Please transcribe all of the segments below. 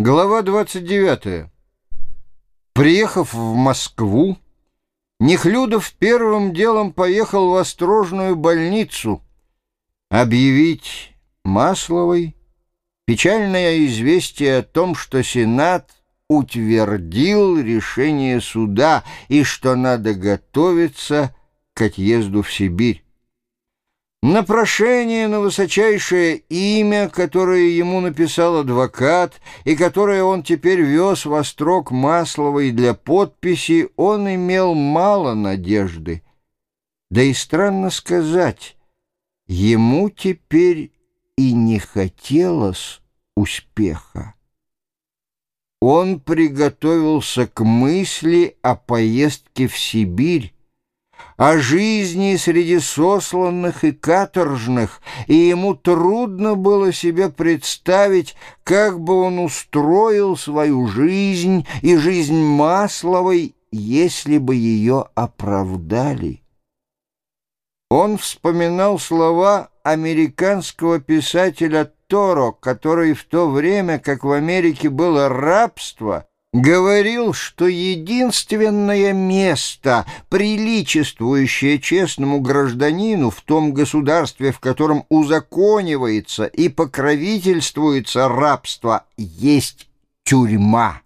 Глава 29. Приехав в Москву, Нехлюдов первым делом поехал в Острожную больницу объявить Масловой печальное известие о том, что Сенат утвердил решение суда и что надо готовиться к отъезду в Сибирь. На прошение на высочайшее имя, которое ему написал адвокат и которое он теперь вез во строк Масловой для подписи, он имел мало надежды. Да и странно сказать, ему теперь и не хотелось успеха. Он приготовился к мысли о поездке в Сибирь, о жизни среди сосланных и каторжных, и ему трудно было себе представить, как бы он устроил свою жизнь и жизнь Масловой, если бы ее оправдали. Он вспоминал слова американского писателя Торо, который в то время, как в Америке было рабство, говорил, что единственное место, приличествующее честному гражданину в том государстве, в котором узаконивается и покровительствуется рабство, есть тюрьма.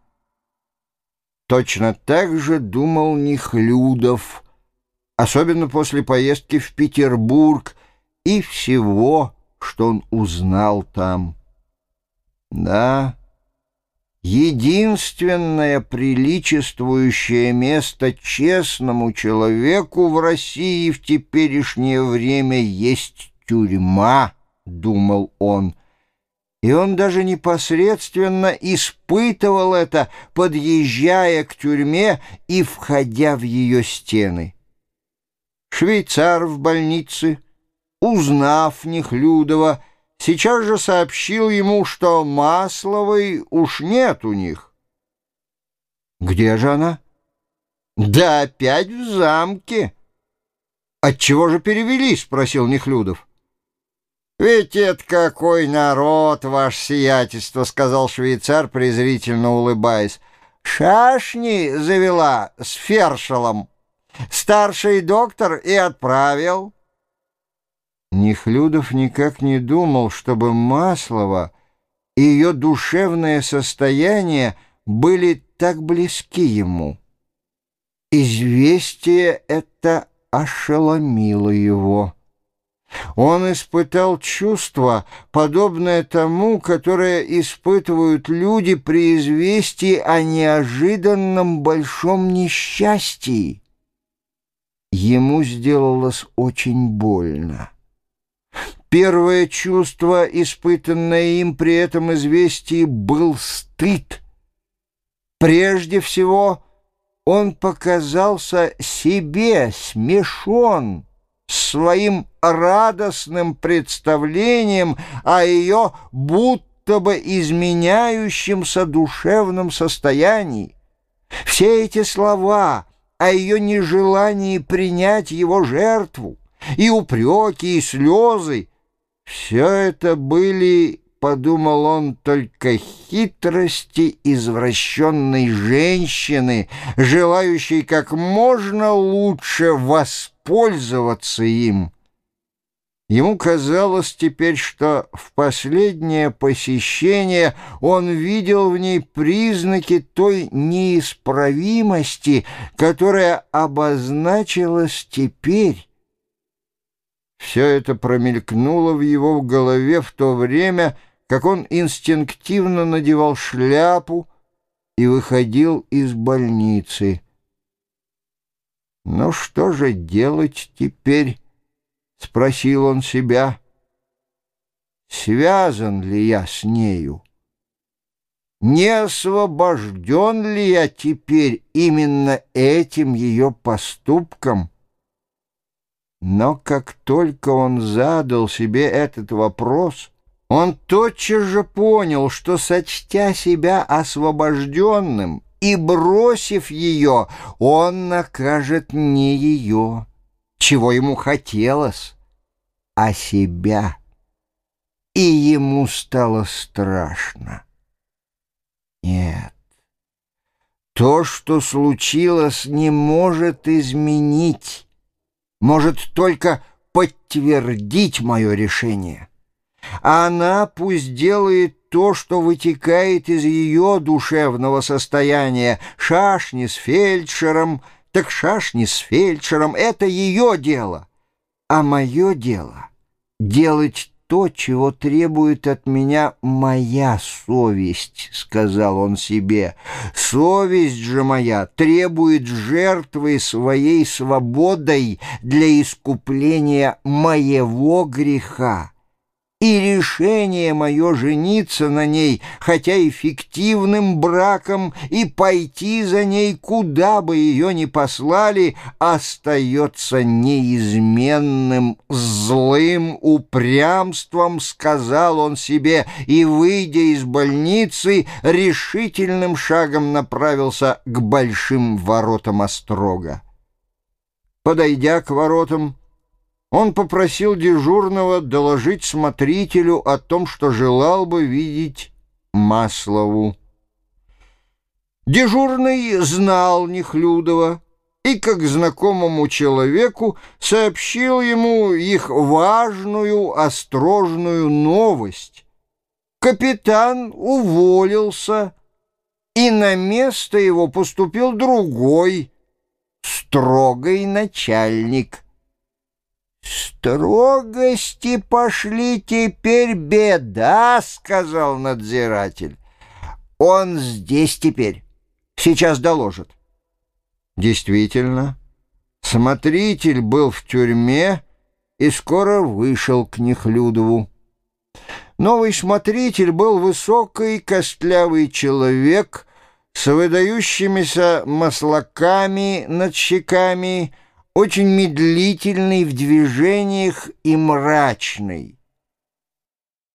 Точно так же думал Нехлюдов, особенно после поездки в Петербург и всего, что он узнал там. Да, единственное приличествующее место честному человеку в России в теперешнее время есть тюрьма, думал он. И он даже непосредственно испытывал это, подъезжая к тюрьме и входя в ее стены. Швейцар в больнице, узнав Нехлюдова, сейчас же сообщил ему, что Масловой уж нет у них. «Где же она?» «Да опять в замке». «Отчего же перевели?» — спросил Нехлюдов. «Ведь это какой народ, ваше сиятельство!» — сказал швейцар, презрительно улыбаясь. «Шашни завела с фершелом. Старший доктор и отправил». Нехлюдов никак не думал, чтобы Маслова и ее душевное состояние были так близки ему. Известие это ошеломило его. Он испытал чувство, подобное тому, которое испытывают люди при известии о неожиданном большом несчастье. Ему сделалось очень больно. Первое чувство, испытанное им при этом известии, был стыд. Прежде всего, он показался себе смешон своим радостным представлением о ее будто бы изменяющемся душевном состоянии. Все эти слова о ее нежелании принять его жертву, и упреки, и слезы, все это были, подумал он, только хитрости извращенной женщины, желающей как можно лучше воспользоваться им. Ему казалось теперь, что в последнее посещение он видел в ней признаки той неисправимости, которая обозначилась теперь, все это промелькнуло в его голове в то время, как он инстинктивно надевал шляпу и выходил из больницы. «Ну что же делать теперь?» — спросил он себя. «Связан ли я с нею? Не освобожден ли я теперь именно этим ее поступком?» Но как только он задал себе этот вопрос, он тотчас же понял, что, сочтя себя освобожденным и бросив ее, он накажет не ее, чего ему хотелось, а себя. И ему стало страшно. То, что случилось, не может изменить, может только подтвердить мое решение. Она пусть делает то, что вытекает из ее душевного состояния. Шашни с фельдшером, так шашни с фельдшером — это ее дело. А мое дело — делать то, чего требует от меня моя совесть», — сказал он себе. «Совесть же моя требует жертвы своей свободой для искупления моего греха» и решение мое жениться на ней, хотя и фиктивным браком, и пойти за ней, куда бы ее ни послали, остается неизменным злым упрямством, сказал он себе, и, выйдя из больницы, решительным шагом направился к большим воротам Острога. Подойдя к воротам, он попросил дежурного доложить смотрителю о том, что желал бы видеть Маслову. Дежурный знал Нехлюдова и, как знакомому человеку, сообщил ему их важную, острожную новость. Капитан уволился, и на место его поступил другой, строгий начальник — «Строгости пошли теперь беда», — сказал надзиратель. «Он здесь теперь. Сейчас доложит». Действительно, смотритель был в тюрьме и скоро вышел к Нехлюдову. Новый смотритель был высокий костлявый человек с выдающимися маслаками над щеками, очень медлительный в движениях и мрачный.